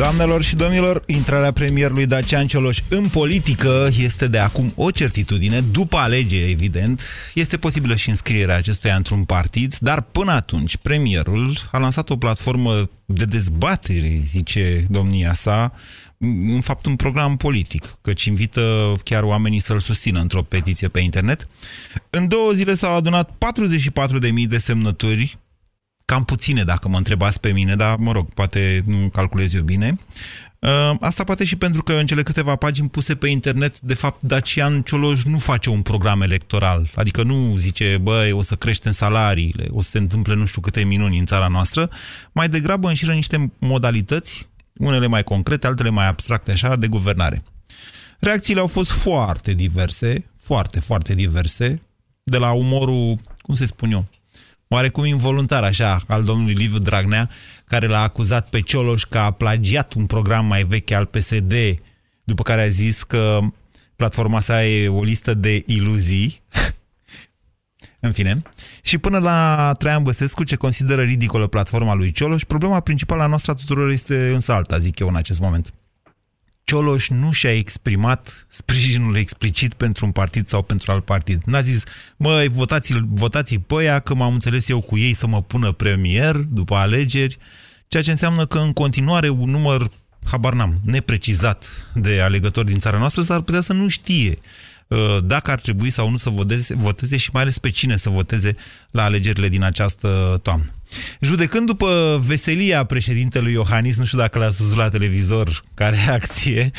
Doamnelor și domnilor, intrarea premierului Dacian Cioloș în politică este de acum o certitudine, după alegeri, evident. Este posibilă și înscrierea acestuia într-un partid, dar până atunci premierul a lansat o platformă de dezbatere, zice domnia sa, în fapt un program politic, căci invită chiar oamenii să-l susțină într-o petiție pe internet. În două zile s-au adunat 44.000 de semnături cam puține dacă mă întrebați pe mine, dar mă rog, poate nu calculez eu bine. Uh, asta poate și pentru că în cele câteva pagini puse pe internet, de fapt, Dacian Cioloș nu face un program electoral. Adică nu zice, băi, o să creștem salariile, o să se întâmple nu știu câte minuni în țara noastră. Mai degrabă înșiră niște modalități, unele mai concrete, altele mai abstracte, așa, de guvernare. Reacțiile au fost foarte diverse, foarte, foarte diverse, de la umorul, cum se spun eu, oarecum involuntar așa, al domnului Liviu Dragnea, care l-a acuzat pe Cioloș că a plagiat un program mai vechi al PSD, după care a zis că platforma sa e o listă de iluzii. În fine. Și până la Traian Băsescu, ce consideră ridicolă platforma lui Cioloș, problema principală a noastră a tuturor este însă alta, zic eu în acest moment. Cioloș nu și-a exprimat sprijinul explicit pentru un partid sau pentru alt partid. N-a zis, măi, votați, votați pe aia, că m-am înțeles eu cu ei să mă pună premier după alegeri, ceea ce înseamnă că în continuare un număr, habar n-am, neprecizat de alegători din țara noastră s-ar putea să nu știe uh, dacă ar trebui sau nu să voteze, voteze și mai ales pe cine să voteze la alegerile din această toamnă. Judecând după veselia președintelui Iohannis, nu știu dacă l-a văzut la televizor ca reacție,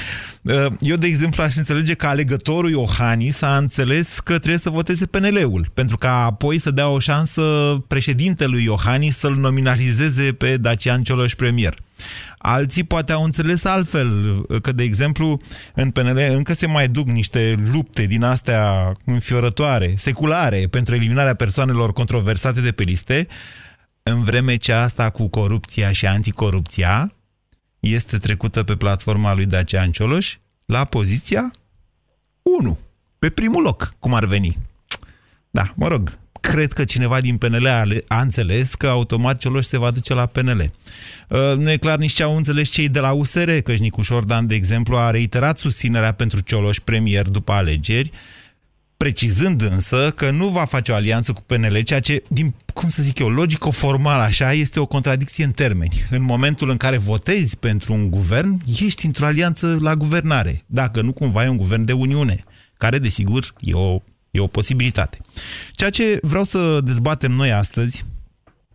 uh, eu, de exemplu, aș înțelege că alegătorul Iohannis a înțeles că trebuie să voteze PNL-ul, pentru ca apoi să dea o șansă președintelui Iohannis să-l nominalizeze pe Dacian Cioloș premier. Alții poate au înțeles altfel, că, de exemplu, în PNL încă se mai duc niște lupte din astea înfiorătoare, seculare, pentru eliminarea persoanelor controversate de pe liste, în vreme ce asta cu corupția și anticorupția este trecută pe platforma lui Dacian Cioloș la poziția 1, pe primul loc, cum ar veni. Da, mă rog, cred că cineva din PNL a, a înțeles că automat Cioloș se va duce la PNL. Uh, nu e clar nici ce au înțeles cei de la USR, că Nicu Șordan, de exemplu, a reiterat susținerea pentru Cioloș premier după alegeri, precizând însă că nu va face o alianță cu PNL, ceea ce, din, cum să zic eu, logico-formal așa, este o contradicție în termeni. În momentul în care votezi pentru un guvern, ești într-o alianță la guvernare, dacă nu cumva e un guvern de Uniune, care, desigur, e o, e o posibilitate. Ceea ce vreau să dezbatem noi astăzi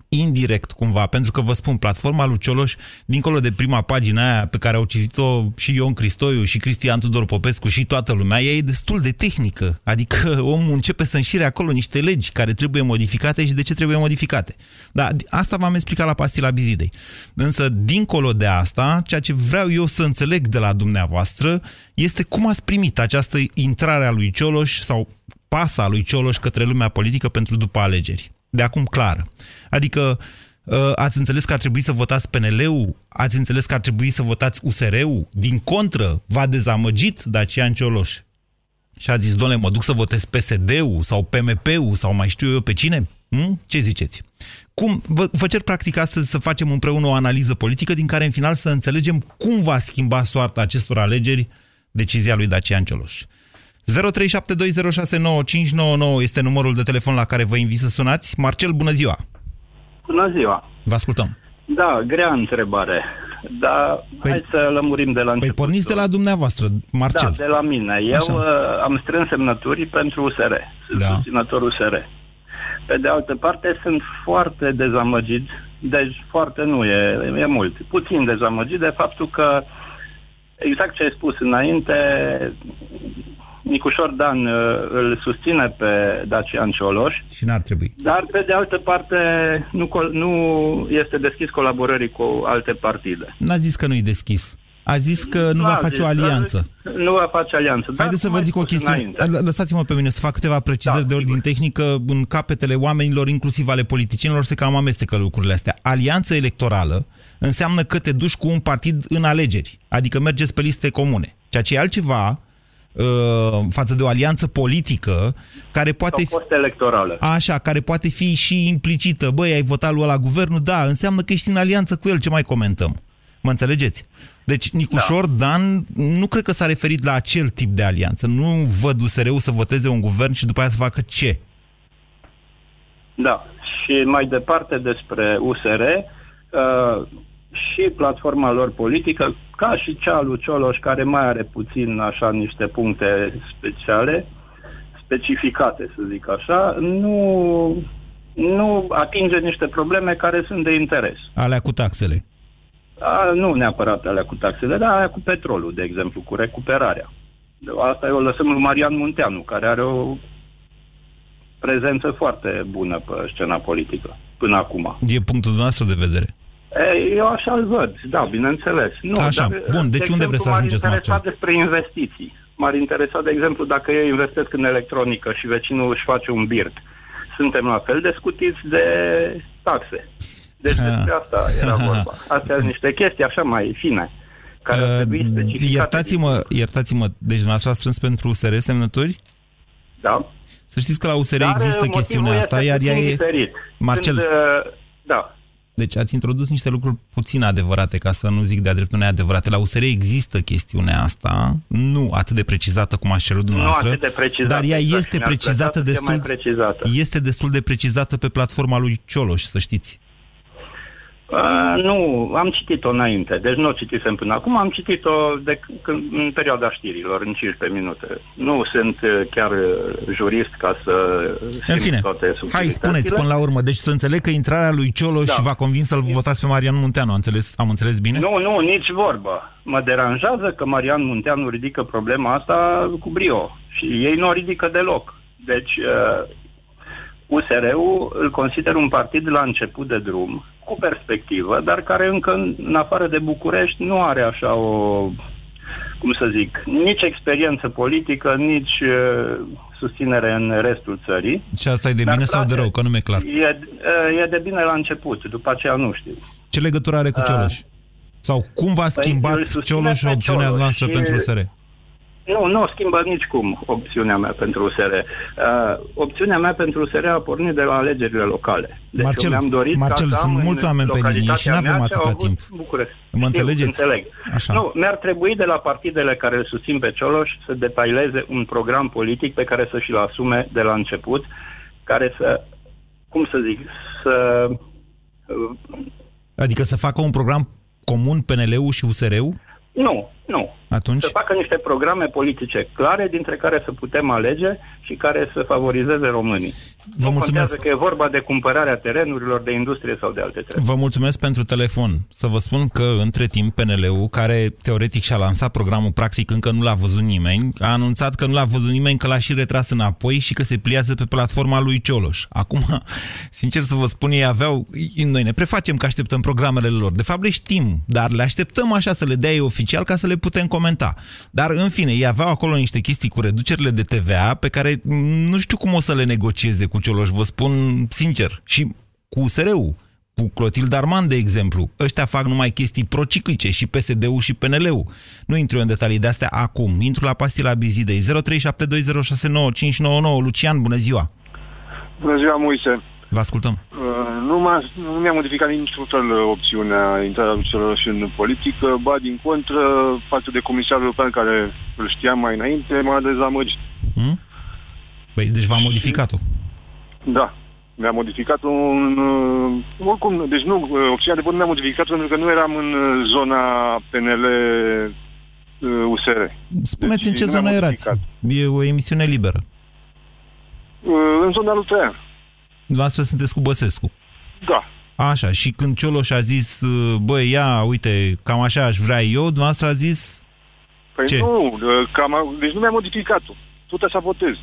indirect cumva, pentru că vă spun, platforma lui Cioloș, dincolo de prima pagina aia pe care au citit-o și Ion Cristoiu și Cristian Tudor Popescu și toată lumea, ea e destul de tehnică. Adică omul începe să înșire acolo niște legi care trebuie modificate și de ce trebuie modificate. Da, asta v-am explicat la pastila bizidei. Însă, dincolo de asta, ceea ce vreau eu să înțeleg de la dumneavoastră este cum ați primit această intrare a lui Cioloș sau pasa lui Cioloș către lumea politică pentru după alegeri de acum clară. Adică uh, ați înțeles că ar trebui să votați PNL-ul, ați înțeles că ar trebui să votați USR-ul, din contră, v-a dezamăgit Dacian Cioloș. Și a zis, doamne, mă duc să votez PSD-ul sau PMP-ul sau mai știu eu pe cine? Hm? Ce ziceți? Cum, vă, vă cer practic astăzi să facem împreună o analiză politică din care în final să înțelegem cum va schimba soarta acestor alegeri decizia lui Dacian Cioloș. 0372069599 este numărul de telefon la care vă invit să sunați. Marcel, bună ziua! Bună ziua! Vă ascultăm! Da, grea întrebare, dar păi, hai să lămurim de la păi început. Păi porniți de la dumneavoastră, Marcel. Da, de la mine. Eu Așa. Uh, am strâns semnături pentru USR, da. susținătorul USR. Pe de altă parte, sunt foarte dezamăgit, deci foarte nu e, e mult, puțin dezamăgit de faptul că exact ce ai spus înainte, Nicușor Dan uh, îl susține pe Dacian Cioloș. Și n-ar trebui. Dar, pe de altă parte, nu, nu este deschis colaborării cu alte partide. N-a zis că nu-i deschis. A zis că nu va face o alianță. Nu va face alianță. Haideți să vă zic o chestiune. Lăsați-mă pe mine să fac câteva precizări da, de ordine tehnică în capetele oamenilor, inclusiv ale politicienilor, se cam amestecă lucrurile astea. Alianță electorală înseamnă că te duci cu un partid în alegeri, adică mergeți pe liste comune ceea ce e altceva uh, față de o alianță politică care poate fi... electorală. Așa, care poate fi și implicită. Băi, ai votat lui la guvernul? Da, înseamnă că ești în alianță cu el. Ce mai comentăm? Mă înțelegeți? Deci Nicușor da. Dan nu cred că s-a referit la acel tip de alianță. Nu văd USR-ul să voteze un guvern și după aia să facă ce? Da. Și mai departe despre USR, uh, și platforma lor politică, ca și cea lui Cioloș, care mai are puțin așa niște puncte speciale, specificate, să zic așa, nu, nu atinge niște probleme care sunt de interes. Alea cu taxele. A, nu neapărat alea cu taxele, dar alea cu petrolul, de exemplu, cu recuperarea. Asta o lăsăm lui Marian Munteanu, care are o prezență foarte bună pe scena politică, până acum. E punctul nostru de vedere. Eu așa îl văd, da, bineînțeles. Nu, așa, dar, bun, deci de unde vreți să ajungeți, M-ar interesa despre investiții. M-ar interesa, de exemplu, dacă eu investesc în electronică și vecinul își face un birt. Suntem la fel de scutiți de taxe. Deci despre asta era vorba. Astea sunt niște chestii așa mai fine. Care uh, iertați-mă, iertați-mă, deci dumneavoastră a strâns pentru USR semnături? Da. Să știți că la USR Dar există chestiunea asta, iar ea e... Diferit. Marcel, Când, uh, da. Deci ați introdus niște lucruri puțin adevărate, ca să nu zic de-a dreptul neadevărate. La USR există chestiunea asta, nu atât de precizată cum aș cerut dumneavoastră, nu atât de precizată, dar ea exact, este precizată destul, precizată. este destul de precizată pe platforma lui Cioloș, să știți. Uh, nu, am citit-o înainte, deci nu o citisem până acum, am citit-o de, când, în perioada știrilor, în 15 minute. Nu sunt chiar jurist ca să În fine, toate hai spuneți până la urmă, deci să înțeleg că intrarea lui Cioloș da. va convins să-l votați pe Marian Munteanu, am înțeles, am înțeles bine? Nu, nu, nici vorbă. Mă deranjează că Marian Munteanu ridică problema asta cu brio și ei nu o ridică deloc. Deci, uh, USR-ul îl consider un partid la început de drum, cu perspectivă, dar care încă în afară de București nu are așa o, cum să zic, nici experiență politică, nici uh, susținere în restul țării. Și asta e de bine sau de rău, că nu mi-e clar? E, e de bine la început, după aceea nu știu. Ce legătură are cu Cioloș? Uh, sau cum v-a păi schimbat Cioloș opțiunea noastră pentru SR? Nu, nu schimbă nicicum opțiunea mea pentru USR. Uh, opțiunea mea pentru USR a pornit de la alegerile locale. Deci Marcel, am dorit Marcel sunt mulți oameni pe linie și nu avem atâta timp. București. Mă înțelegeți? Înțeleg. Așa. Nu, mi-ar trebui de la partidele care îl susțin pe Cioloș să detaileze un program politic pe care să și-l asume de la început, care să, cum să zic, să... Adică să facă un program comun PNL-ul și USR-ul? Nu, nu. Atunci? Să facă niște programe politice clare, dintre care să putem alege și care să favorizeze românii. Vă nu mulțumesc. că e vorba de cumpărarea terenurilor, de industrie sau de alte treburi. Vă mulțumesc pentru telefon. Să vă spun că, între timp, PNL-ul, care teoretic și-a lansat programul, practic încă nu l-a văzut nimeni, a anunțat că nu l-a văzut nimeni, că l-a și retras înapoi și că se pliază pe platforma lui Cioloș. Acum, sincer să vă spun, ei aveau... Noi ne prefacem că așteptăm programele lor. De fapt, le știm, dar le așteptăm așa să le dea ei oficial ca să le putem comenta. Dar, în fine, ei aveau acolo niște chestii cu reducerile de TVA pe care nu știu cum o să le negocieze cu Cioloș, vă spun sincer. Și cu USR-ul, cu Clotil Darman, de exemplu. Ăștia fac numai chestii prociclice, și PSD-ul și PNL-ul. Nu intru în detalii de astea acum. Intru la pastila Bizidei. 0372069599. Lucian, bună ziua! Bună ziua, Moise! Vă ascultăm. Uh, nu, m-a, nu mi-a modificat niciun fel opțiunea intrarea celor și în politică, ba din contră, față de comisarul european care îl știam mai înainte, m-a dezamăgit. Hmm? Păi, deci v-a modificat-o? Da, mi-a modificat un... Uh, oricum, deci nu, uh, opțiunea de vot mi-a modificat pentru că nu eram în uh, zona PNL uh, USR. Spuneți deci, în ce zonă erați? E o emisiune liberă. Uh, în zona lui Traian. Dumneavoastră sunteți cu Băsescu. Da. Așa, și când Cioloș a zis, băi, ia, uite, cam așa aș vrea eu, dumneavoastră a zis... Păi ce? nu, cam, deci nu mi-a modificat-o. Tot așa votez.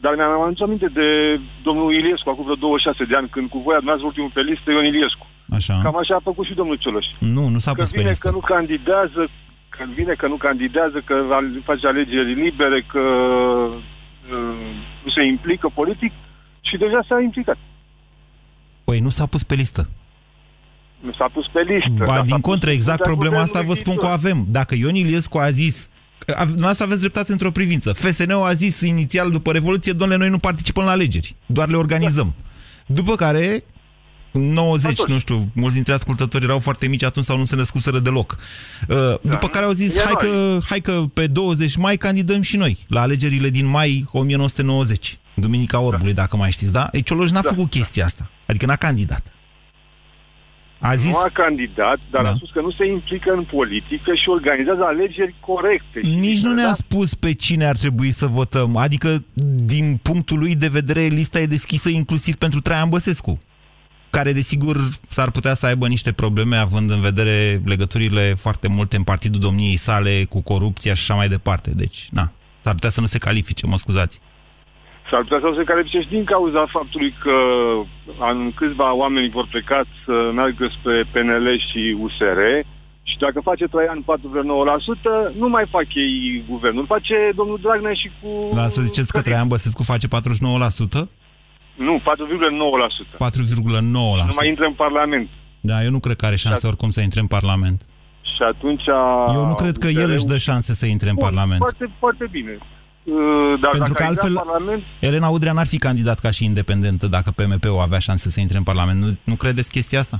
Dar mi-am adus aminte de domnul Iliescu, acum vreo 26 de ani, când cu voi dumneavoastră ultimul pe listă, Ion Iliescu. Așa. Cam așa a făcut și domnul Cioloș. Nu, nu s-a pus că vine pe listă. că nu candidează, că vine că nu candidează, că face alegeri libere, că uh, nu se implică politic și deja s-a implicat. Păi nu s-a pus pe listă. Nu s-a pus pe listă. Ba, din contră, exact problema asta vă spun că o avem. Dacă Ion Iliescu a zis Dumneavoastră aveți dreptate într-o privință. FSN-ul a zis inițial după Revoluție, domnule, noi nu participăm la alegeri, doar le organizăm. După care, în 90, Atunci. nu știu, mulți dintre ascultători erau foarte mici atunci sau nu se născuseră deloc. Uh, da. După care au zis, hai că, hai că pe 20 mai candidăm și noi la alegerile din mai 1990. Duminica Orbului, da. dacă mai știți, da? Ei, Cioloș n-a da. făcut chestia asta. Adică n-a candidat. A zis... Nu a candidat, dar da. a spus că nu se implică în politică și organizează alegeri corecte. Nici nu ne-a da? spus pe cine ar trebui să votăm. Adică, din punctul lui de vedere, lista e deschisă inclusiv pentru Traian Băsescu care desigur s-ar putea să aibă niște probleme având în vedere legăturile foarte multe în partidul domniei sale cu corupția și așa mai departe. Deci, na, s-ar putea să nu se califice, mă scuzați. S-ar putea să se califice și din cauza faptului că în câțiva oameni vor pleca să meargă spre PNL și USR și dacă face Traian 4,9%, nu mai fac ei guvernul. Face domnul Dragnea și cu... Da, să ziceți că Traian Băsescu face 49%? Nu, 4,9%. 4,9%. Nu mai intră în Parlament. Da, eu nu cred că are șanse da. oricum să intre în Parlament. Și atunci... Eu nu cred că el își dă șanse să intre în Bun, Parlament. Foarte, foarte bine. Uh, dar Pentru că altfel Parlament... Elena Udrea n-ar fi candidat ca și independentă dacă PMP-ul avea șanse să intre în Parlament. Nu, nu credeți chestia asta?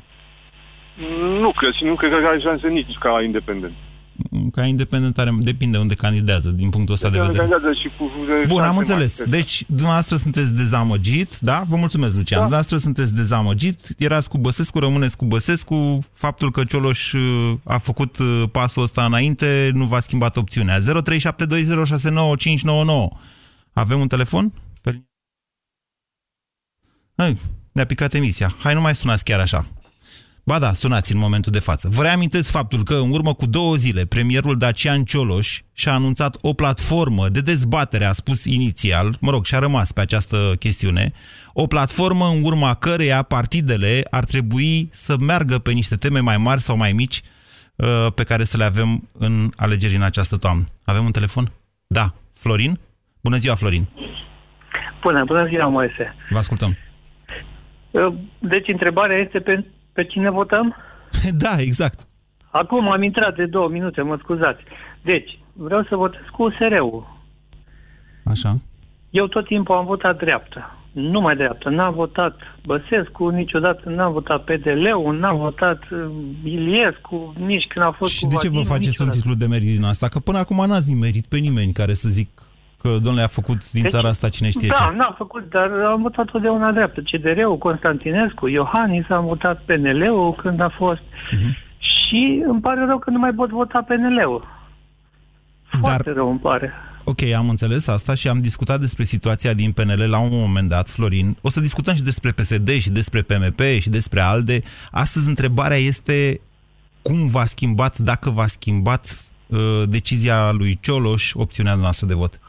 Nu cred și nu cred că are șanse nici ca independent ca independent are, depinde unde candidează, din punctul ăsta de vedere. Și cu Bun, am înțeles. Deci, dumneavoastră sunteți dezamăgit, da? Vă mulțumesc, Lucian. Da. Dumneavoastră sunteți dezamăgit, erați cu Băsescu, rămâneți cu Băsescu. Faptul că Cioloș uh, a făcut uh, pasul ăsta înainte nu v-a schimbat opțiunea. 0372069599. Avem un telefon? Hai, ne-a picat emisia. Hai, nu mai sunați chiar așa. Ba da, sunați în momentul de față. Vă reamintesc faptul că în urmă cu două zile premierul Dacian Cioloș și-a anunțat o platformă de dezbatere, a spus inițial, mă rog, și-a rămas pe această chestiune, o platformă în urma căreia partidele ar trebui să meargă pe niște teme mai mari sau mai mici uh, pe care să le avem în alegeri în această toamnă. Avem un telefon? Da. Florin? Bună ziua, Florin! Bună, bună ziua, Moise! Vă ascultăm! Uh, deci, întrebarea este pentru pe cine votăm? Da, exact. Acum am intrat de două minute, mă scuzați. Deci, vreau să votez cu USR-ul. Așa. Eu tot timpul am votat dreaptă. Nu mai dreaptă. N-am votat Băsescu, niciodată n-am votat PDL-ul, n-am votat uh, Iliescu, nici când a fost Și cu de ce vă faceți niciodată. un titlu de merit din asta? Că până acum n-ați nimerit pe nimeni care să zic că, domnule, a făcut din deci, țara asta cine știe da, ce. Da, n-a făcut, dar am votat totdeauna dreaptă. CDR-ul, Constantinescu, Iohannis, am votat PNL-ul când a fost. Uh-huh. Și îmi pare rău că nu mai pot vota PNL-ul. Foarte dar... rău îmi pare. Ok, am înțeles asta și am discutat despre situația din PNL la un moment dat, Florin. O să discutăm și despre PSD și despre PMP și despre ALDE. Astăzi întrebarea este cum v-a schimbat, dacă v-a schimbat uh, decizia lui Cioloș, opțiunea noastră de vot.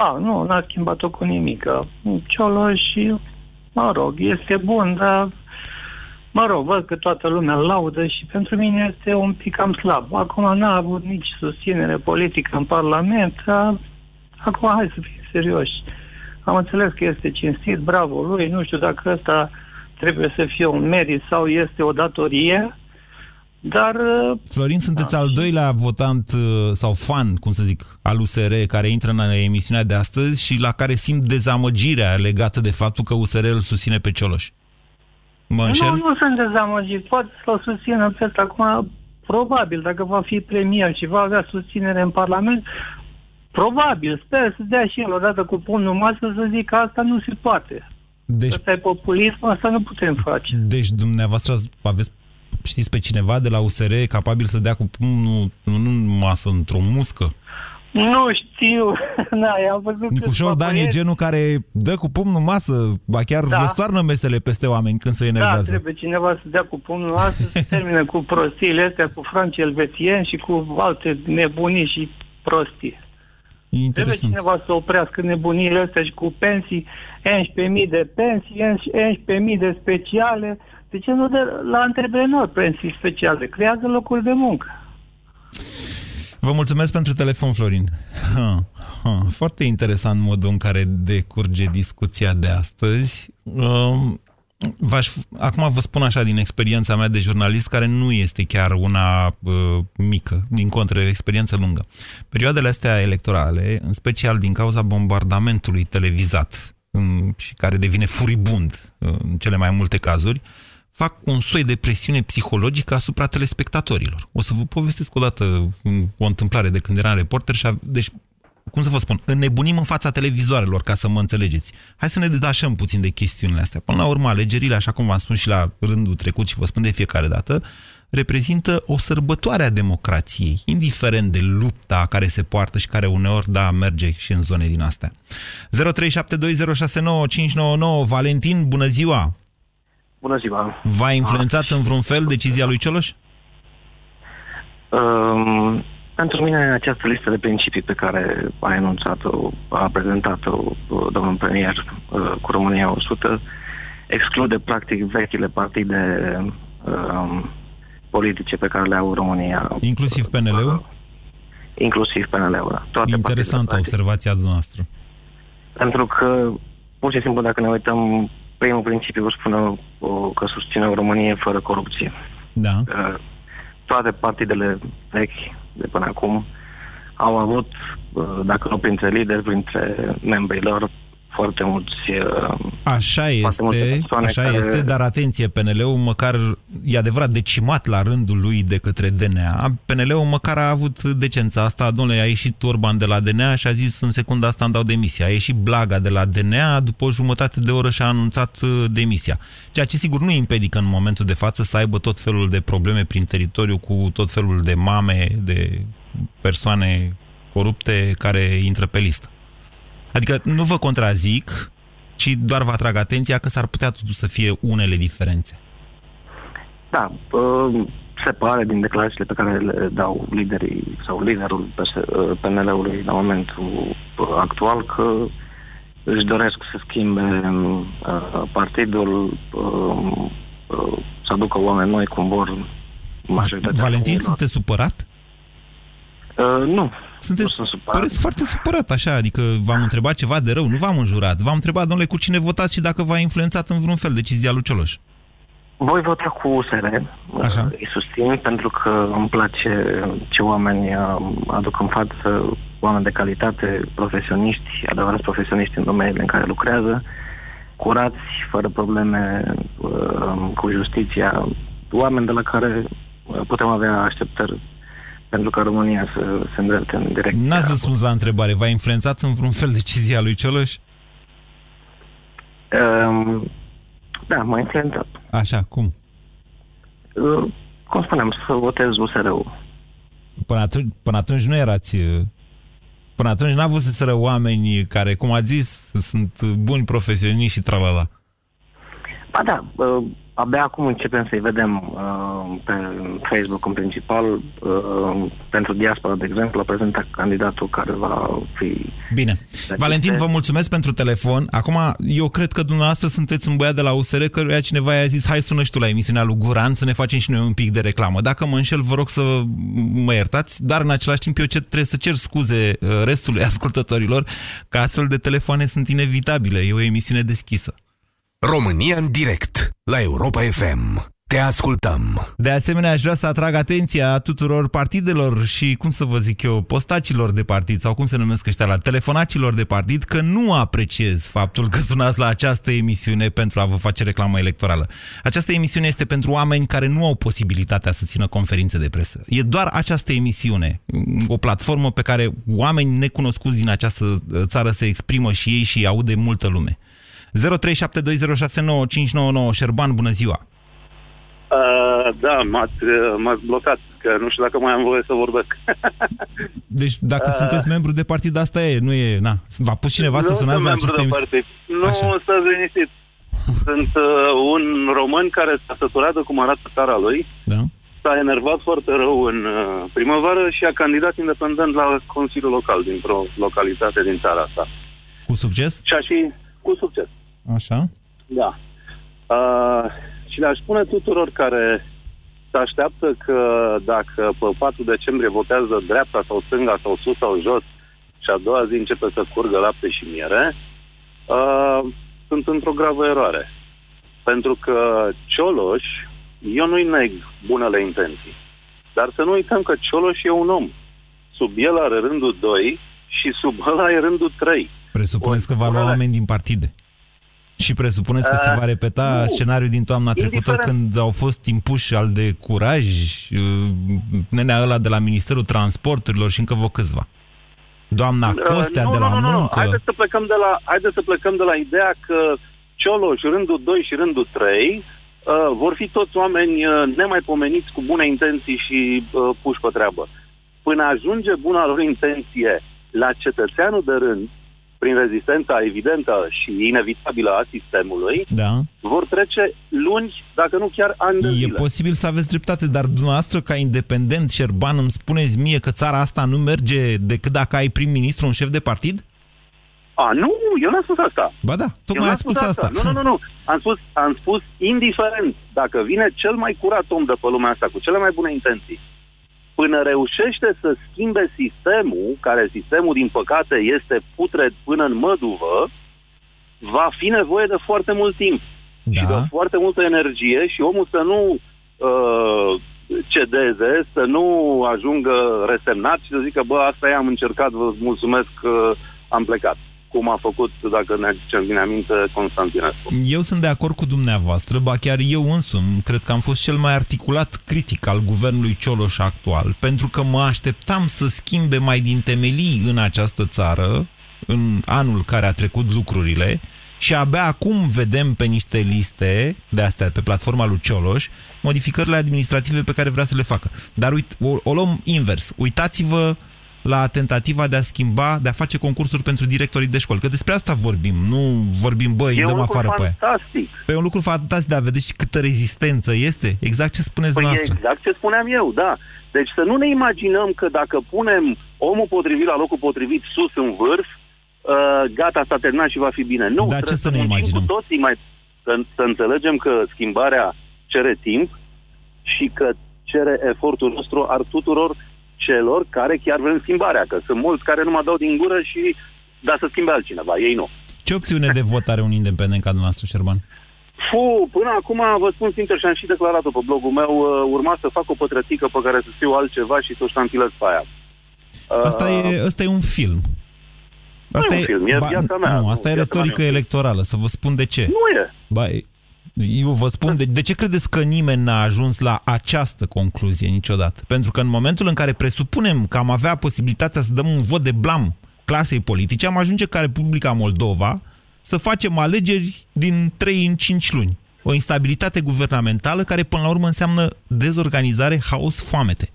A, nu, n-a schimbat-o cu nimic. Cioloș și, mă rog, este bun, dar mă rog, văd că toată lumea laudă și pentru mine este un pic cam slab. Acum n-a avut nici susținere politică în Parlament. A, acum hai să fim serioși. Am înțeles că este cinstit, bravo lui, nu știu dacă ăsta trebuie să fie un merit sau este o datorie, dar... Uh, Florin, sunteți da. al doilea votant uh, sau fan, cum să zic, al USR care intră în emisiunea de astăzi și la care simt dezamăgirea legată de faptul că USR îl susține pe Cioloș. Mă înșel? Nu, nu sunt dezamăgit. Poate să-l susțină pe ăsta. Acum, probabil, dacă va fi premier și va avea susținere în Parlament, probabil, sper să dea și el odată cu pumnul masă să zic că asta nu se poate. Deci, asta e populism, asta nu putem face. Deci dumneavoastră aveți știți pe cineva de la USR capabil să dea cu pumnul, nu, nu masă, într-o muscă? Nu știu. Na, am văzut Nicușor Dan e genul care dă cu pumnul masă, ba chiar da. răstoarnă mesele peste oameni când se da, enervează. Da, trebuie cineva să dea cu pumnul masă, să termine cu prostiile astea, cu franci elvețieni și cu alte nebunii și prostii. Interesant. Trebuie cineva să oprească nebunile astea și cu pensii, 11.000 de pensii, 11.000 de speciale, de ce nu de la antreprenori pensii speciale? Creează locuri de muncă. Vă mulțumesc pentru telefon, Florin. Ha, ha, foarte interesant modul în care decurge discuția de astăzi. Um, V-aș, acum vă spun așa din experiența mea de jurnalist, care nu este chiar una uh, mică, din contră, experiență lungă. Perioadele astea electorale, în special din cauza bombardamentului televizat um, și care devine furibund uh, în cele mai multe cazuri, fac un soi de presiune psihologică asupra telespectatorilor. O să vă povestesc o dată o întâmplare de când eram reporter și a, deci cum să vă spun, înnebunim în fața televizoarelor, ca să mă înțelegeți. Hai să ne detașăm puțin de chestiunile astea. Până la urmă, alegerile, așa cum v-am spus și la rândul trecut și vă spun de fiecare dată, reprezintă o sărbătoare a democrației, indiferent de lupta care se poartă și care uneori, da, merge și în zone din astea. 0372069599 Valentin, bună ziua! Bună ziua! V-a influențat în vreun fel decizia lui Cioloș? Um, pentru mine, această listă de principii pe care a enunțat-o, a prezentat-o uh, domnul premier uh, cu România 100, exclude practic vechile partide um, politice pe care le au România. Inclusiv PNL-ul? Uh, inclusiv PNL-ul, da. Interesantă observația dumneavoastră. Pentru că, pur și simplu, dacă ne uităm, primul principiu spune că susține o Românie fără corupție. Da. Toate partidele vechi de până acum au avut, uh, dacă nu printre lideri, printre membrii lor, foarte mulți... Uh, așa este, așa care... este, dar atenție, PNL-ul măcar, e adevărat, decimat la rândul lui de către DNA, PNL-ul măcar a avut decența asta, domnule, a ieșit Orban de la DNA și a zis în secunda asta îmi dau demisia. A ieșit Blaga de la DNA, după o jumătate de oră și-a anunțat uh, demisia. Ceea ce sigur nu îi împedică în momentul de față să aibă tot felul de probleme prin teritoriu cu tot felul de mame, de persoane corupte care intră pe listă. Adică nu vă contrazic, ci doar vă atrag atenția că s-ar putea totuși să fie unele diferențe. Da, uh, se pare din declarațiile pe care le dau liderii sau liderul PNL-ului la momentul uh, actual că își doresc să schimbe uh, partidul, să aducă oameni noi cum vor majoritatea. Valentin, sunteți supărat? Uh, nu. Sunteți nu păreți foarte supărat așa, adică v-am întrebat ceva de rău, nu v-am înjurat. V-am întrebat, domnule, cu cine votați și dacă v-a influențat în vreun fel decizia lui Cioloș. Voi vota cu USR. Așa. Îi susțin pentru că îmi place ce oameni uh, aduc în față, oameni de calitate, profesioniști, adevărați profesioniști în domeniile în care lucrează, curați, fără probleme uh, cu justiția, oameni de la care putem avea așteptări pentru că România să se îndrepte în direcția... N-ați răspuns la întrebare. V-a influențat în vreun fel decizia lui Cioloș? Um, da, m-a influențat. Așa, cum? Uh, cum spuneam, să votez USR-ul. Până atunci, până atunci nu erați... Uh, până atunci n-a avut să oameni care, cum a zis, sunt buni profesioniști și tralala. Ba da, uh, abia acum începem să-i vedem uh, pe Facebook în principal. Uh, pentru diaspora, de exemplu, a prezentat candidatul care va fi... Bine. Valentin, vă mulțumesc pentru telefon. Acum, eu cred că dumneavoastră sunteți un băiat de la USR căruia cineva i-a zis hai sună și tu la emisiunea lui Guran să ne facem și noi un pic de reclamă. Dacă mă înșel, vă rog să mă iertați, dar în același timp eu trebuie să cer scuze uh, restului ascultătorilor că astfel de telefoane sunt inevitabile. E o emisiune deschisă. România în direct la Europa FM. Te ascultăm. De asemenea, aș vrea să atrag atenția tuturor partidelor și, cum să vă zic eu, postacilor de partid sau cum se numesc ăștia la telefonacilor de partid, că nu apreciez faptul că sunați la această emisiune pentru a vă face reclamă electorală. Această emisiune este pentru oameni care nu au posibilitatea să țină conferințe de presă. E doar această emisiune, o platformă pe care oameni necunoscuți din această țară se exprimă și ei și aude multă lume. 0372069599 Șerban, bună ziua! Uh, da, m-ați, uh, m-ați blocat, că nu știu dacă mai am voie să vorbesc. deci dacă uh, sunteți membru de partid, asta e, nu e, na, v-a pus cineva să sunați la aceste de partid. Nu, Așa. stați liniștit. Sunt uh, un român care s-a săturat de cum arată țara lui. Da. S-a enervat foarte rău în uh, primăvară și a candidat independent la Consiliul Local dintr-o localitate din țara asta. Cu succes? Și a și cu succes. Așa? Da. Uh, și le-aș spune tuturor care se așteaptă că dacă pe 4 decembrie votează dreapta sau stânga sau sus sau jos și a doua zi începe să curgă lapte și miere, uh, sunt într-o gravă eroare. Pentru că Cioloș, eu nu-i neg bunele intenții. Dar să nu uităm că Cioloș e un om. Sub el are rândul 2 și sub ăla e rândul 3. Presupuneți că va lua oameni din partide. Și presupuneți că uh, se va repeta nu. scenariul din toamna trecută când au fost impuși al de curaj, uh, nenea ăla de la Ministerul Transporturilor și încă vă câțiva. Doamna uh, Costea uh, nu, de la nu, nu, muncă. Nu. Haideți să plecăm de la, haideți să plecăm de la ideea că Cioloș, rândul 2 și rândul 3 uh, vor fi toți oameni uh, nemaipomeniți cu bune intenții și uh, puși pe treabă. Până ajunge buna lor intenție la cetățeanul de rând, prin rezistența evidentă și inevitabilă a sistemului, da. vor trece luni, dacă nu chiar ani de E zile. posibil să aveți dreptate, dar dumneavoastră, ca independent, Șerban, îmi spuneți mie că țara asta nu merge decât dacă ai prim-ministru, un șef de partid? A, nu, eu n-am spus asta. Ba da, tocmai a spus, spus asta. asta. Nu, nu, nu, nu. Am spus, am spus indiferent dacă vine cel mai curat om de pe lumea asta, cu cele mai bune intenții, până reușește să schimbe sistemul, care sistemul, din păcate, este putred până în măduvă, va fi nevoie de foarte mult timp da. și de foarte multă energie și omul să nu uh, cedeze, să nu ajungă resemnat și să zică, bă, asta e, am încercat, vă mulțumesc că am plecat cum a făcut, dacă ne aducem bine aminte, Constantinescu. Eu sunt de acord cu dumneavoastră, ba chiar eu însumi, cred că am fost cel mai articulat critic al guvernului Cioloș actual, pentru că mă așteptam să schimbe mai din temelii în această țară, în anul care a trecut lucrurile, și abia acum vedem pe niște liste de astea, pe platforma lui Cioloș, modificările administrative pe care vrea să le facă. Dar uite, o, o luăm invers. Uitați-vă la tentativa de a schimba, de a face concursuri pentru directorii de școli. Că despre asta vorbim, nu vorbim, băi, e dăm afară pe aia. Păi e un lucru fantastic, dar vedeți câtă rezistență este? Exact ce spuneți păi noastră. exact ce spuneam eu, da. Deci să nu ne imaginăm că dacă punem omul potrivit la locul potrivit sus în vârf, uh, gata, s-a terminat și va fi bine. Nu, Dar ce să ne imaginăm? Cu toții mai, să, să înțelegem că schimbarea cere timp și că cere efortul nostru al tuturor celor care chiar vrem schimbarea, că sunt mulți care nu mă dau din gură și da să schimbe altcineva, ei nu. Ce opțiune de vot are un independent ca dumneavoastră, Șerban? Fu, până acum vă spun sincer și am și declarat-o pe blogul meu, uh, urma să fac o pătrățică pe care să scriu altceva și să o ștampilez pe aia. Asta, uh, e, asta e un film. Asta nu e un film, e ba, viața mea. Nu, asta nu, e retorică electorală, să vă spun de ce. Nu e. Ba, eu vă spun, de, de ce credeți că nimeni n-a ajuns la această concluzie niciodată? Pentru că în momentul în care presupunem că am avea posibilitatea să dăm un vot de blam clasei politice, am ajunge ca Republica Moldova să facem alegeri din 3 în 5 luni. O instabilitate guvernamentală care până la urmă înseamnă dezorganizare, haos, foamete.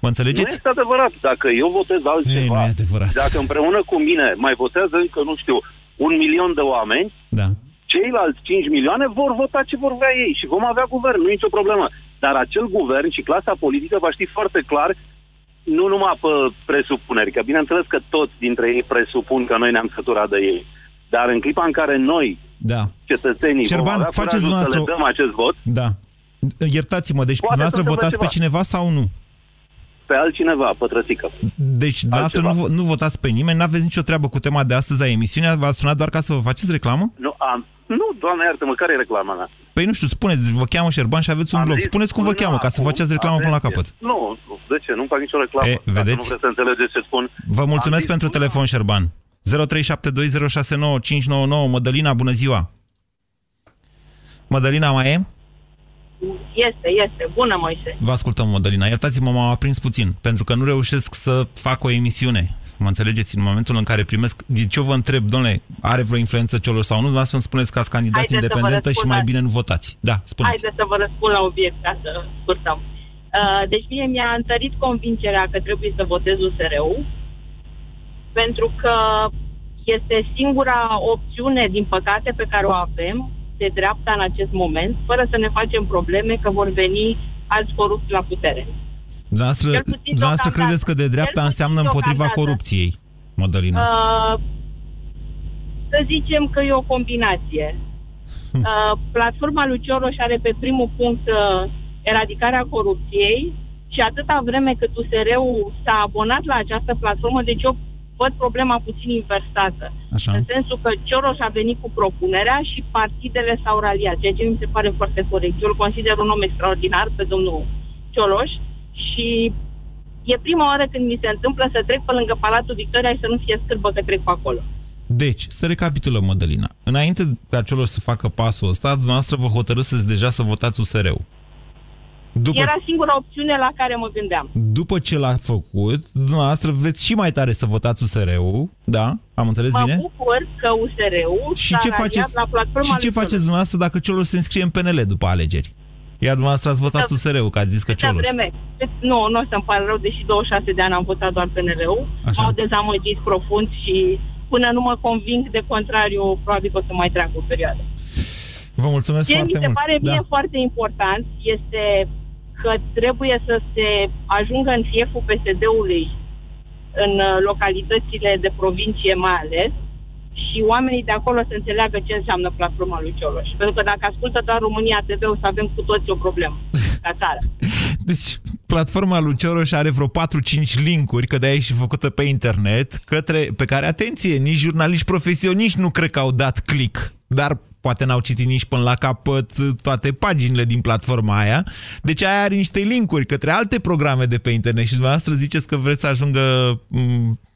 Mă înțelegeți? Nu este adevărat. Dacă eu votez altceva, Ei, nu e adevărat. dacă împreună cu mine mai votează încă, nu știu, un milion de oameni, da ceilalți 5 milioane vor vota ce vor vrea ei și vom avea guvern, nu e nicio problemă. Dar acel guvern și clasa politică va ști foarte clar nu numai pe presupuneri, că bineînțeles că toți dintre ei presupun că noi ne-am săturat de ei. Dar în clipa în care noi, da. cetățenii, Șerban, vom avea faceți să le dăm acest vot... Da. Iertați-mă, deci dumneavoastră votați pe cineva sau nu? Pe altcineva, pătrățică. Deci dumneavoastră nu, nu votați pe nimeni, nu aveți nicio treabă cu tema de astăzi a emisiunii, v-a sunat doar ca să vă faceți reclamă? Nu, am, nu, doamne iartă-mă, care e reclama mea? Păi nu știu, spuneți, vă cheamă Șerban și aveți un Am blog. Spuneți cum vă cheamă, ca să faceți reclamă până la capăt. Nu, de ce? Nu fac nicio reclamă. E, vedeți? nu vreți să înțelegeți ce spun. Vă mulțumesc pentru până... telefon, Șerban. 0372069599. Mădălina, bună ziua! Mădălina mai e? Este, este. Bună, Moise. Vă ascultăm, Mădălina. Iertați-mă, m-am aprins puțin, pentru că nu reușesc să fac o emisiune Mă înțelegeți? În momentul în care primesc... De ce vă întreb, domnule, are vreo influență Cioloș sau nu? Dumneavoastră îmi spuneți că ați candidat Haideți independentă și mai bine nu votați. Da, spuneți. Haideți să vă răspund la obiect, ca să scurtăm. Uh, deci mie mi-a întărit convingerea că trebuie să votez USR-ul, pentru că este singura opțiune, din păcate, pe care o avem de dreapta în acest moment, fără să ne facem probleme că vor veni alți corupți la putere. Dumneavoastră credeți că de dreapta înseamnă împotriva corupției, Mădălina? Uh, să zicem că e o combinație. Uh, platforma lui Cioroș are pe primul punct uh, eradicarea corupției și atâta vreme cât USR-ul s-a abonat la această platformă, deci eu văd problema puțin inversată. Așa. În sensul că Cioroș a venit cu propunerea și partidele s-au raliat, ceea ce mi se pare foarte corect. Eu îl consider un om extraordinar pe domnul Cioloș și e prima oară când mi se întâmplă să trec pe lângă Palatul Victoria și să nu fie scârbă că trec pe acolo. Deci, să recapitulăm, Mădălina. Înainte de Cioloș să facă pasul ăsta, dumneavoastră vă hotărâsăți deja să votați USR-ul. După, Era singura opțiune la care mă gândeam. După ce l-a făcut, dumneavoastră vreți și mai tare să votați USR-ul, da? Am înțeles mă bine? Mă bucur că USR-ul și ce faceți, la platforma Și ce faceți dumneavoastră dacă Cioloș se înscrie în PNL după alegeri? Iar dumneavoastră ați votat USR-ul, că ați zis că Cioloș. Vreme. Nu, nu o să-mi pare rău, deși 26 de ani am votat doar PNL-ul. M-au dezamăgit profund și până nu mă conving de contrariu, probabil că o să mai treacă o perioadă. Vă mulțumesc Ce foarte mi se mult. pare mie da. foarte important este că trebuie să se ajungă în fieful PSD-ului în uh, localitățile de provincie mai ales și oamenii de acolo să înțeleagă ce înseamnă platforma lui Cioloș. Pentru că dacă ascultă doar România TV, o să avem cu toți o problemă ca țară. Deci, platforma lui Cioroș are vreo 4-5 linkuri, că de-aia e și făcută pe internet, către, pe care, atenție, nici jurnaliști profesioniști nu cred că au dat click, dar poate n-au citit nici până la capăt toate paginile din platforma aia. Deci aia are niște linkuri către alte programe de pe internet și dumneavoastră ziceți că vreți să ajungă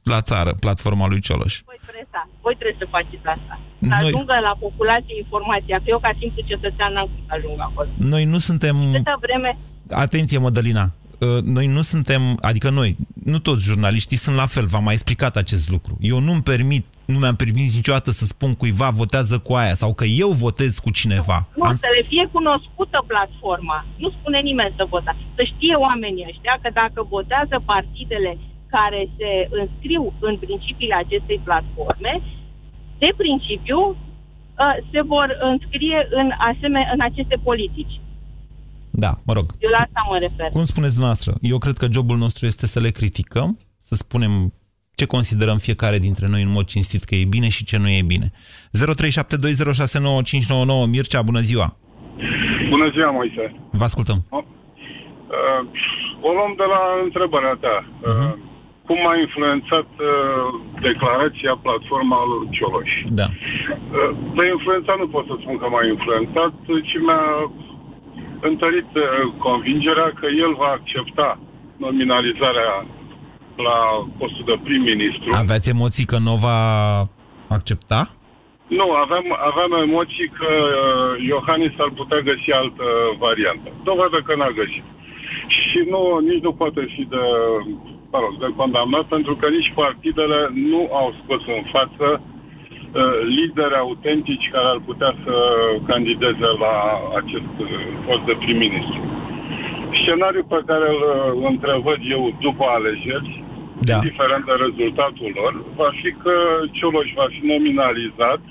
la țară, platforma lui Cioloș. Voi presa, voi trebuie să faceți asta. Să Noi... ajungă la populație informația, că eu ca simplu cetățean n-am cum să ajung acolo. Noi nu suntem... Câtă vreme... Atenție, Mădălina, Uh, noi nu suntem, adică noi, nu toți jurnaliștii sunt la fel, v-am mai explicat acest lucru. Eu nu-mi permit, nu mi-am permis niciodată să spun cuiva votează cu aia sau că eu votez cu cineva. Nu, Am... să le fie cunoscută platforma. Nu spune nimeni să votați. Să știe oamenii ăștia că dacă votează partidele care se înscriu în principiile acestei platforme, de principiu uh, se vor înscrie în, aseme, în aceste politici. Da, mă rog. Eu la asta mă refer. Cum spuneți dumneavoastră? Eu cred că jobul nostru este să le criticăm, să spunem ce considerăm fiecare dintre noi în mod cinstit că e bine și ce nu e bine. 0372069599 Mircea, bună ziua! Bună ziua, Moise! Vă ascultăm! O, uh, o luăm de la întrebarea ta. Uh-huh. Uh, cum a influențat uh, declarația platforma lui Cioloș? Da. Uh, pe influențat nu pot să spun că m-a influențat, ci mi-a întărit uh, convingerea că el va accepta nominalizarea la postul de prim-ministru. Aveți emoții că nu va accepta? Nu, aveam, aveam emoții că uh, Iohannis ar putea găsi altă variantă. Dovadă că n-a găsit. Și nu, nici nu poate fi de, mă rog, de condamnat, pentru că nici partidele nu au scos în față Uh, lideri autentici care ar putea să candideze la acest uh, post de prim-ministru. Scenariul pe care îl uh, întrevăd eu după alegeri, da. indiferent de rezultatul lor, va fi că Cioloș va fi nominalizat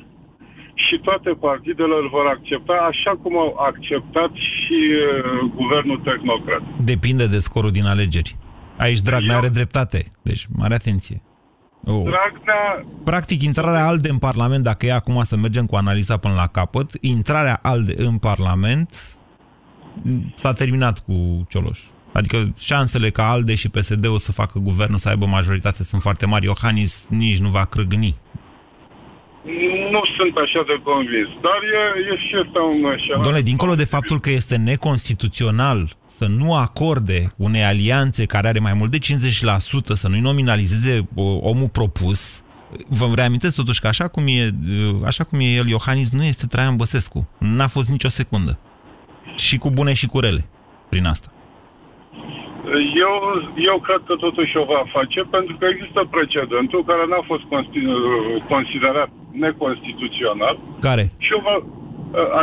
și toate partidele îl vor accepta, așa cum au acceptat și uh, guvernul tehnocrat. Depinde de scorul din alegeri. Aici Dragnea are dreptate, deci mare atenție. Oh. Dragnea... Practic, intrarea ALDE în Parlament, dacă e acum să mergem cu analiza până la capăt, intrarea ALDE în Parlament s-a terminat cu Cioloș. Adică șansele ca ALDE și PSD-ul să facă guvernul să aibă majoritate sunt foarte mari. Iohannis nici nu va crâgni nu sunt așa de convins, dar e, e și este un scenariu. Doamne, dincolo de faptul că este neconstituțional să nu acorde unei alianțe care are mai mult de 50% să nu-i nominalizeze omul propus, vă reamintesc totuși că așa cum e, așa cum e el, Iohannis, nu este Traian Băsescu. N-a fost nicio secundă. Și cu bune și cu rele prin asta. Eu, eu cred că totuși o va face pentru că există precedentul care n-a fost considerat neconstituțional. Care? Și o va,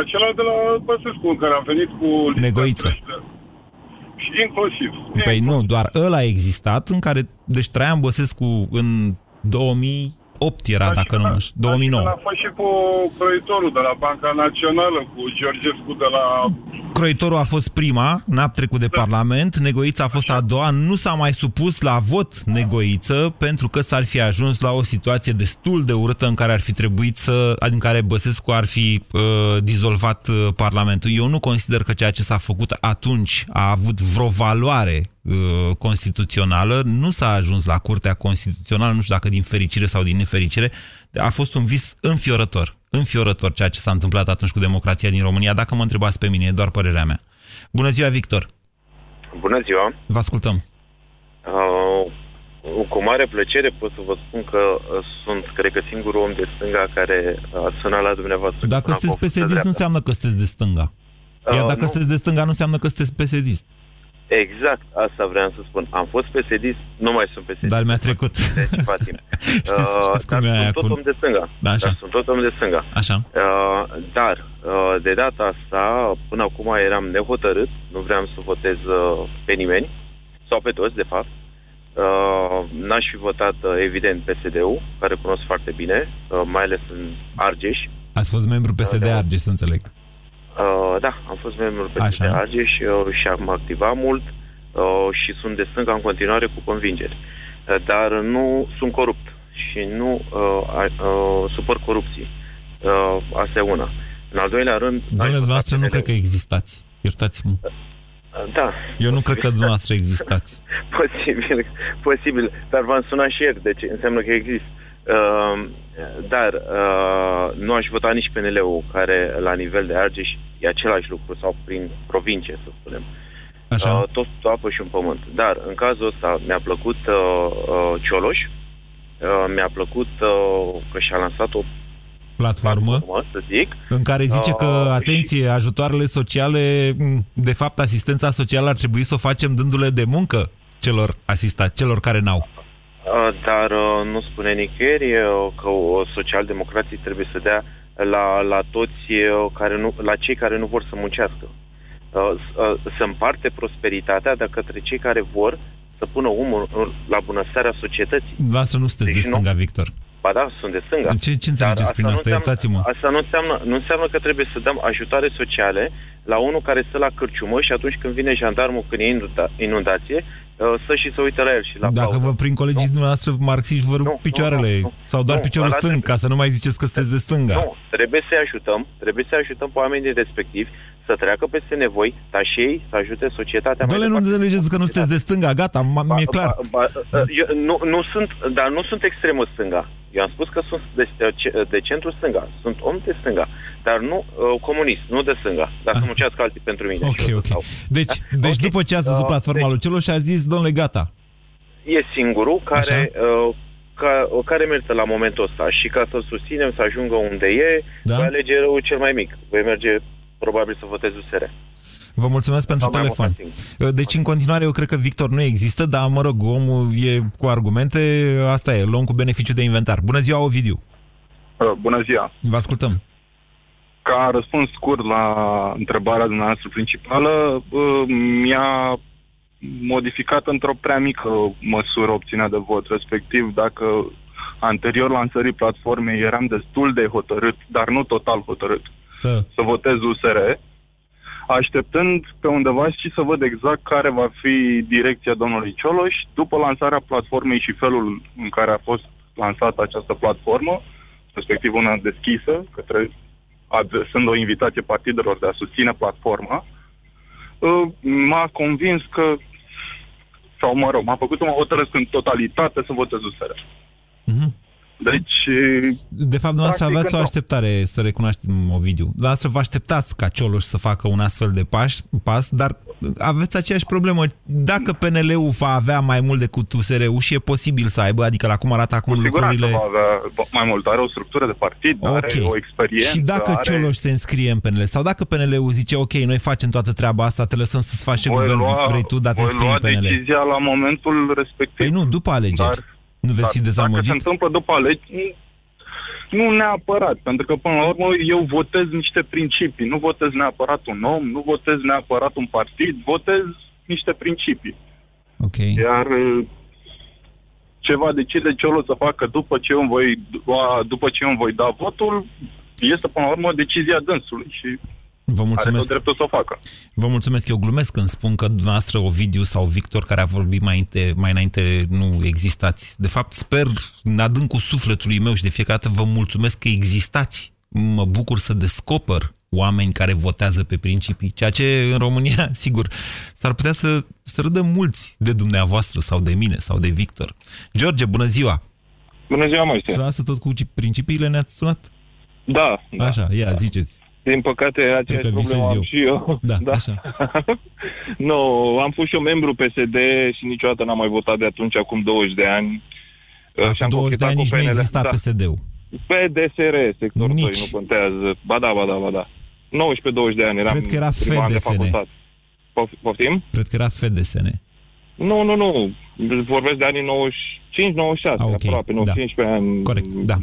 acela de la Băsescu, care a venit cu... Negoiță. Și inclusiv. Păi nu, doar ăla a existat în care... Deci Traian Băsescu în 2000 8 era, Așa, dacă nu mă 2009. A fost și cu proiectorul de la Banca Națională, cu Georgescu de la... Croitorul a fost prima, n-a trecut de da. Parlament, Negoița a fost a doua, nu s-a mai supus la vot Negoiță pentru că s-ar fi ajuns la o situație destul de urâtă în care ar fi trebuit să, în care Băsescu ar fi uh, dizolvat uh, Parlamentul. Eu nu consider că ceea ce s-a făcut atunci a avut vreo valoare uh, constituțională, nu s-a ajuns la Curtea Constituțională, nu știu dacă din fericire sau din nefericire, a fost un vis înfiorător înfiorător ceea ce s-a întâmplat atunci cu democrația din România. Dacă mă întrebați pe mine, e doar părerea mea. Bună ziua, Victor! Bună ziua! Vă ascultăm! Uh, cu mare plăcere pot să vă spun că uh, sunt, cred că, singurul om de stânga care a sunat la dumneavoastră. Dacă sunteți psd nu înseamnă că sunteți de stânga. Iar uh, dacă uh, sunteți de stânga, nu înseamnă că sunteți psd -ist. Exact, asta vreau să spun. Am fost psd nu mai sunt psd Dar mi-a trecut. timp. știți, uh, știți cum dar sunt tot om de stânga. Da, așa. Dar sunt tot om de stânga. Așa. Uh, dar, uh, de data asta, până acum eram nehotărât, nu vreau să votez uh, pe nimeni, sau pe toți, de fapt. Uh, n-aș fi votat, uh, evident, PSD-ul, care cunosc foarte bine, uh, mai ales în Argeș. Ați fost membru PSD uh, Argeș, să înțeleg. Uh, da, am fost membru pe Așa. Argeș și, uh, și am activat mult uh, și sunt de stânga în continuare cu convingeri. Uh, dar nu sunt corupt și nu uh, uh, supăr corupții. Uh, asta e una. În al doilea rând... Doamne, dumneavoastră nu cred că existați. Iertați-mă. Uh, da. Eu nu cred că dumneavoastră existați. posibil, posibil. Dar v-am sunat și ieri, deci înseamnă că există. Uh, dar uh, nu aș vota nici PNL-ul, care la nivel de Argeș e același lucru, sau prin provincie, să spunem. Așa. Uh, tot apă și un pământ. Dar în cazul ăsta mi-a plăcut uh, uh, Cioloș, uh, mi-a plăcut uh, că și-a lansat o platformă, platformă să zic, în care zice că, uh, atenție, ajutoarele sociale, de fapt asistența socială ar trebui să o facem dându-le de muncă celor asistați, celor care n-au. Uh, dar uh, nu spune nicăieri uh, că socialdemocrații trebuie să dea la, la toți care nu, la cei care nu vor să muncească. Să împarte prosperitatea de către cei care vor să pună umul la bunăstarea societății. Lasă, nu sunteți deci de stânga, nu? Victor. Ba da, sunt de stânga. Ce, ce înțelegeți Dar prin asta? Iertați-mă. Asta nu înseamnă, nu înseamnă că trebuie să dăm ajutoare sociale la unul care stă la cârciumă și atunci când vine jandarmul când e inunda, inundație, uh, să și să uită la el și la Dacă vă prin colegii nu? dumneavoastră marxiști vă rup nu, picioarele nu, nu, sau doar nu, piciorul stâng, ca să nu mai ziceți că sunteți de stânga. Nu, trebuie să-i ajutăm, trebuie să ajutăm pe oamenii respectivi să treacă peste nevoi, dar și ei să ajute societatea Doamne, nu înțelegeți că nu sunteți de stânga, gata, mi-e clar. Ba, ba, eu, nu, nu sunt, dar nu sunt extremă stânga. Eu am spus că sunt de, de centru stânga, sunt om de stânga, dar nu uh, comunist, nu de stânga, dacă ah. muncească alții pentru mine. Ok, ok. Deci, da? deci okay. după ce ați văzut uh, platforma deci, lui Ciolo și a zis, domnule, gata. E singurul care, uh, ca, care merge la momentul ăsta și ca să susținem să ajungă unde e, da? va alege răul cel mai mic. Voi merge probabil să votez USR. Vă mulțumesc pentru telefon. Deci, în continuare, eu cred că Victor nu există, dar, mă rog, omul e cu argumente, asta e, luăm cu beneficiu de inventar. Bună ziua, Ovidiu! Uh, bună ziua! Vă ascultăm. Ca răspuns scurt la întrebarea dumneavoastră principală, uh, mi-a modificat într-o prea mică măsură opțiunea de vot, respectiv dacă anterior lansării platformei eram destul de hotărât, dar nu total hotărât, să, să votez USR, așteptând pe undeva și să văd exact care va fi direcția domnului Cioloș după lansarea platformei și felul în care a fost lansată această platformă, respectiv una deschisă, către, adresând o invitație partidelor de a susține platforma, uh, m-a convins că, sau mă rog, m-a făcut să mă hotărăsc în totalitate să votez USR. Mm-hmm. Deci... De fapt, dumneavoastră aveți o așteptare, să recunoaștem, Ovidiu. Dumneavoastră vă așteptați ca Cioloș să facă un astfel de paș, pas, dar aveți aceeași problemă. Dacă PNL-ul va avea mai mult decât USR-ul și e posibil să aibă, adică la cum arată acum Cu lucrurile... va avea mai mult. Are o structură de partid, okay. are o experiență. Și dacă are... Cioloș se înscrie în PNL, sau dacă PNL-ul zice, ok, noi facem toată treaba asta, te lăsăm să-ți faci ce guvern vrei tu, dar te înscrii în PNL. decizia la momentul respectiv. Păi nu, după alegeri. Dar nu veți fi dezamăgit? Dacă se întâmplă după alegeri, nu neapărat, pentru că până la urmă eu votez niște principii. Nu votez neapărat un om, nu votez neapărat un partid, votez niște principii. Ok. Iar uh, ce va decide ce o să facă după ce eu voi, după ce eu voi da votul, este până la urmă decizia dânsului și Vă mulțumesc. Are tot dreptul să o facă. Vă mulțumesc. Eu glumesc când spun că dumneavoastră, Ovidiu sau Victor, care a vorbit mai înainte, mai înainte nu existați. De fapt, sper, în adâncul sufletului meu și de fiecare dată vă mulțumesc că existați. Mă bucur să descoper oameni care votează pe principii, ceea ce în România, sigur, s-ar putea să, să râdă mulți de dumneavoastră sau de mine sau de Victor. George, bună ziua! Bună ziua, Moise! Să tot cu principiile ne-ați sunat? Da. da Așa, ia, da. ziceți. Din păcate, aceeași problemă am eu. și eu. Da, da. așa. nu, am fost și eu membru PSD și niciodată n-am mai votat de atunci, acum 20 de ani. Acum 20 de ani nici nu exista da. PSD-ul. PDSR, sector nici. 2, nu contează. Ba da, ba da, ba da. 19-20 de ani eram Cred că era FDSN. Poftim? Cred că era FDSN. Nu, nu, nu. Vorbesc de anii 95-96, ah, okay. aproape, nu, da. 15 ani. Corect, da.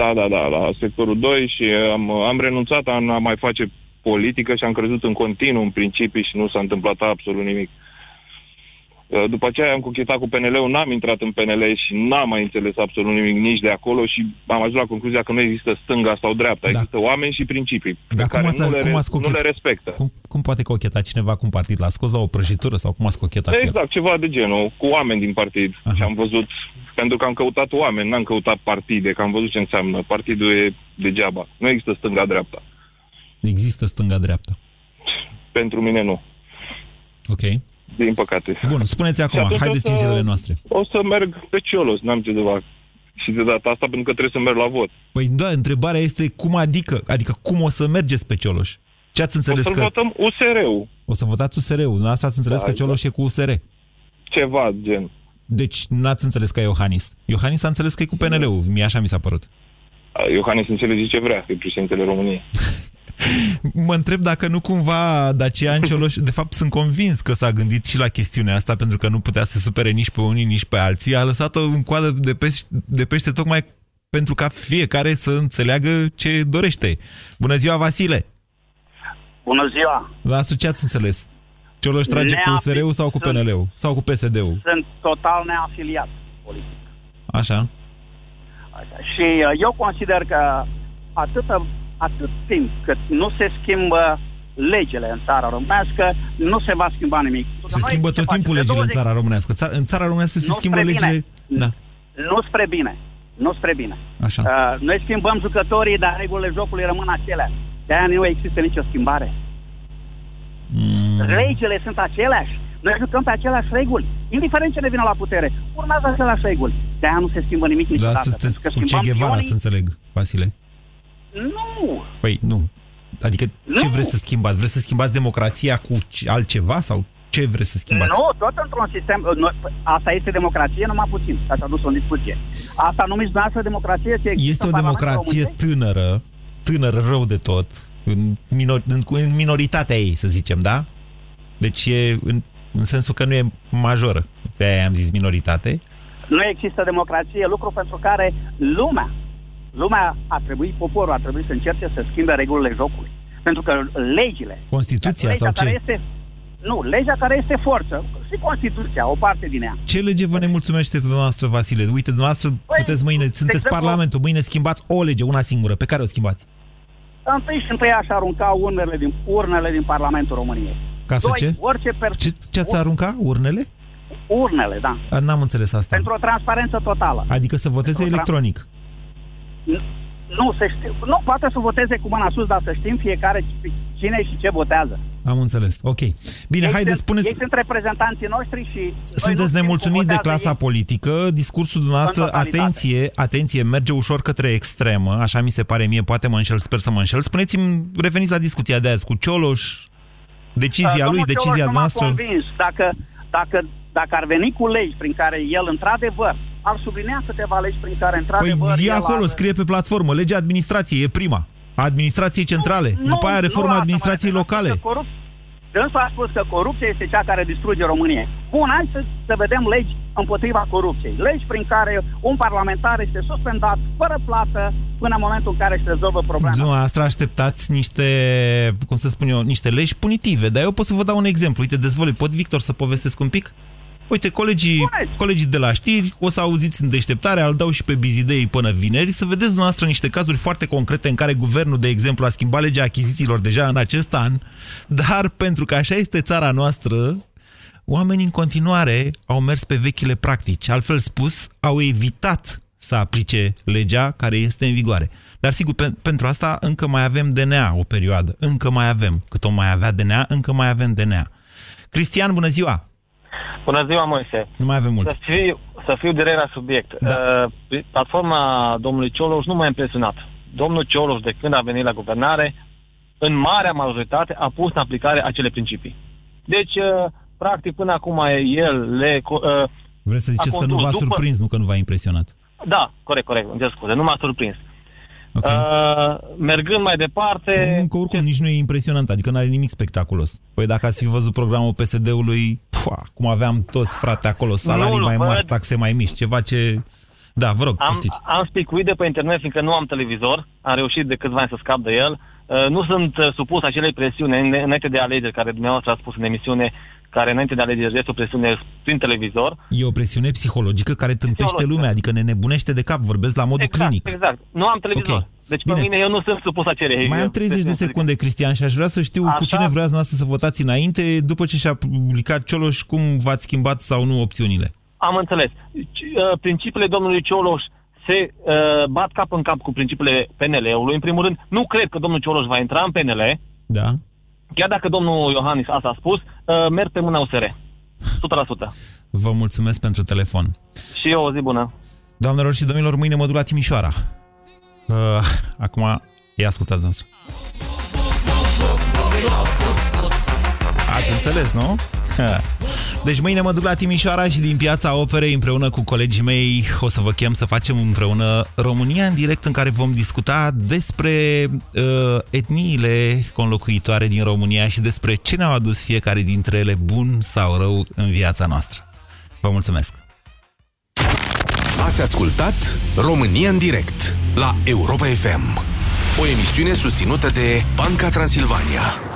Da, da, da, la sectorul 2 și am, am renunțat a, a mai face politică și am crezut în continuu în principii și nu s-a întâmplat absolut nimic. Uh, după aceea am conchetat cu PNL-ul, n-am intrat în PNL și n-am mai înțeles absolut nimic nici de acolo și am ajuns la concluzia că nu există stânga sau dreapta, da. există oameni și principii Dar pe care ați, nu, le, cum ați nu le respectă. Cum, cum poate cocheta cineva cu un partid? L-a scos la o prăjitură sau cum ați cochetat Exact, ceva de genul, cu oameni din partid. Aha. Și am văzut, pentru că am căutat oameni, n-am căutat partide, că am văzut ce înseamnă. Partidul e degeaba. Nu există stânga-dreapta. Există stânga-dreapta. Pentru mine nu. Ok din păcate. Bun, spuneți acum, haideți în zilele noastre. O să merg pe Ciolos, n-am ce de fac. Și de data asta pentru că trebuie să merg la vot. Păi da, întrebarea este cum adică? Adică cum o să mergeți pe Cioloș? Ce ați înțeles o să că... votăm USR-ul. O să votați USR-ul. Asta ați înțeles da, că Cioloș da. e cu USR. Ceva gen. Deci n-ați înțeles că e Iohannis. Iohannis a înțeles că e cu PNL-ul. Mie așa mi s-a părut. Iohannis înțelege ce vrea, că e președintele României. Mă întreb dacă nu cumva Dacian Cioloș, de fapt sunt convins că s-a gândit și la chestiunea asta, pentru că nu putea să supere nici pe unii, nici pe alții. A lăsat-o în coadă de pește, de pește tocmai pentru ca fiecare să înțeleagă ce dorește. Bună ziua, Vasile! Bună ziua! La ce ați înțeles? Cioloș trage cu USR-ul sau cu PNL-ul? Sau cu PSD-ul? Sunt total neafiliat politic. Așa. Așa. Și uh, eu consider că atâta atât timp cât nu se schimbă legile în țara românească, nu se va schimba nimic. Se schimbă tot timpul legile 20... în țara românească. În țara românească se nu schimbă legile... Da. Nu spre bine. Nu spre bine. Așa. Uh, noi schimbăm jucătorii, dar regulile jocului rămân acelea. De-aia nu există nicio schimbare. Mm. Legile sunt aceleași. Noi jucăm pe aceleași reguli. Indiferent ce ne vine la putere, urmează aceleași reguli. De-aia nu se schimbă nimic niciodată. Da, sunteți cu ce Guevara, să înțeleg, Vasile. Nu! Păi nu. Adică nu. ce vreți să schimbați? Vreți să schimbați democrația cu altceva sau ce vreți să schimbați? Nu, tot într-un sistem... Nu, asta este democrație numai puțin. Ați adus o discuție. Asta numiți dumneavoastră democrație? Ce este o democrație tânără, tânără rău de tot, în, minor, în, în minoritatea ei, să zicem, da? Deci e în, în sensul că nu e majoră. De aia am zis minoritate. Nu există democrație, lucru pentru care lumea lumea a trebuit, poporul a trebuit să încerce să schimbe regulile jocului. Pentru că legile... Constituția legea sau ce? Care este, nu, legea care este forță, și Constituția, o parte din ea. Ce lege vă nemulțumește pe dumneavoastră, Vasile? Uite, dumneavoastră păi, puteți mâine, sunteți exemplu, Parlamentul, mâine schimbați o lege, una singură. Pe care o schimbați? Întâi și întâi aș arunca urnele din, urnele din Parlamentul României. Ca să Doi, ce? Orice pers- ce? Ce ați arunca? Urnele? Urnele, da. N-am înțeles asta. Pentru o transparență totală. Adică să voteze Pentru electronic. Nu, se știu, nu poate să voteze cu mâna sus, dar să știm fiecare cine și ce votează. Am înțeles. Ok. Bine, ei haideți, spuneți... Ei sunt reprezentanții noștri și... Sunteți nemulțumiți de clasa ei... politică, discursul dumneavoastră, atenție, atenție, merge ușor către extremă, așa mi se pare mie, poate mă înșel, sper să mă înșel. Spuneți-mi, reveniți la discuția de azi cu Cioloș, decizia uh, lui, decizia noastră... convins, dacă, dacă, dacă ar veni cu legi prin care el, într-adevăr, ar sublinea câteva legi prin care, într-adevăr... Păi e acolo, are... scrie pe platformă, legea administrației, e prima. Administrației centrale, nu, după aia reforma administrației locale. Corup... Dânsul a spus că corupția este cea care distruge România. Bun, hai să, să vedem legi împotriva corupției. Legi prin care un parlamentar este suspendat fără plată până în momentul în care se rezolvă problema. Dumneavoastră așteptați niște, cum să spun eu, niște legi punitive, dar eu pot să vă dau un exemplu. Uite, dezvolte, pot, Victor, să povestesc un pic? Uite, colegii, colegii de la știri, o să auziți în deșteptare, îl dau și pe bizidei până vineri, să vedeți dumneavoastră niște cazuri foarte concrete în care guvernul, de exemplu, a schimbat legea achizițiilor deja în acest an, dar pentru că așa este țara noastră, oamenii în continuare au mers pe vechile practici. Altfel spus, au evitat să aplice legea care este în vigoare. Dar sigur, pe, pentru asta încă mai avem DNA o perioadă. Încă mai avem. Cât o mai avea DNA, încă mai avem DNA. Cristian, bună ziua! Bună ziua, Moise! Nu mai avem mult. Să fiu, să fiu direct la subiect. Da. Uh, platforma domnului Cioloș nu m-a impresionat. Domnul Cioloș, de când a venit la guvernare, în marea majoritate a pus în aplicare acele principii. Deci, uh, practic, până acum el le... Uh, Vreți să ziceți că nu v-a după... surprins, nu că nu v-a impresionat? Da, corect, corect, îmi scuze, nu m-a surprins. Okay. Uh, mergând mai departe... Încă oricum ce... nici nu e impresionant, adică nu are nimic spectaculos. Păi dacă ați fi văzut programul PSD-ului, cum aveam toți frate acolo, salarii nu mai mari, văd. taxe mai mici, ceva ce... Da, vă rog, am, am spicuit de pe internet, fiindcă nu am televizor, am reușit de câțiva ani să scap de el. Uh, nu sunt uh, supus acelei presiuni înainte de alegeri, care dumneavoastră a spus în emisiune, care înainte de alegeri este o presiune prin televizor. E o presiune psihologică care tâmpește lumea, adică ne nebunește de cap, vorbesc la modul exact, clinic. Exact, nu am televizor. Okay. Deci Bine. pe mine eu nu sunt supus acelei... Mai am 30 de secunde, Cristian, și aș vrea să știu Așa? cu cine vreați noastră să votați înainte, după ce și-a publicat Cioloș, cum v-ați schimbat sau nu opțiunile. Am înțeles. Uh, principiile domnului Cioloș se uh, bat cap în cap cu principiile PNL-ului. În primul rând, nu cred că domnul Cioloș va intra în PNL. Da. Chiar dacă domnul Iohannis asta a spus, uh, merg pe mâna USR. 100%. Vă mulțumesc pentru telefon. Și eu o zi bună. Doamnelor și domnilor, mâine mă duc la Timișoara. Uh, acum, ia ascultați noastră. Ați înțeles, nu? Deci mâine mă duc la Timișoara și din piața operei împreună cu colegii mei o să vă chem să facem împreună România în direct în care vom discuta despre uh, etniile conlocuitoare din România și despre ce ne-au adus fiecare dintre ele bun sau rău în viața noastră. Vă mulțumesc! Ați ascultat România în direct la Europa FM, o emisiune susținută de Banca Transilvania.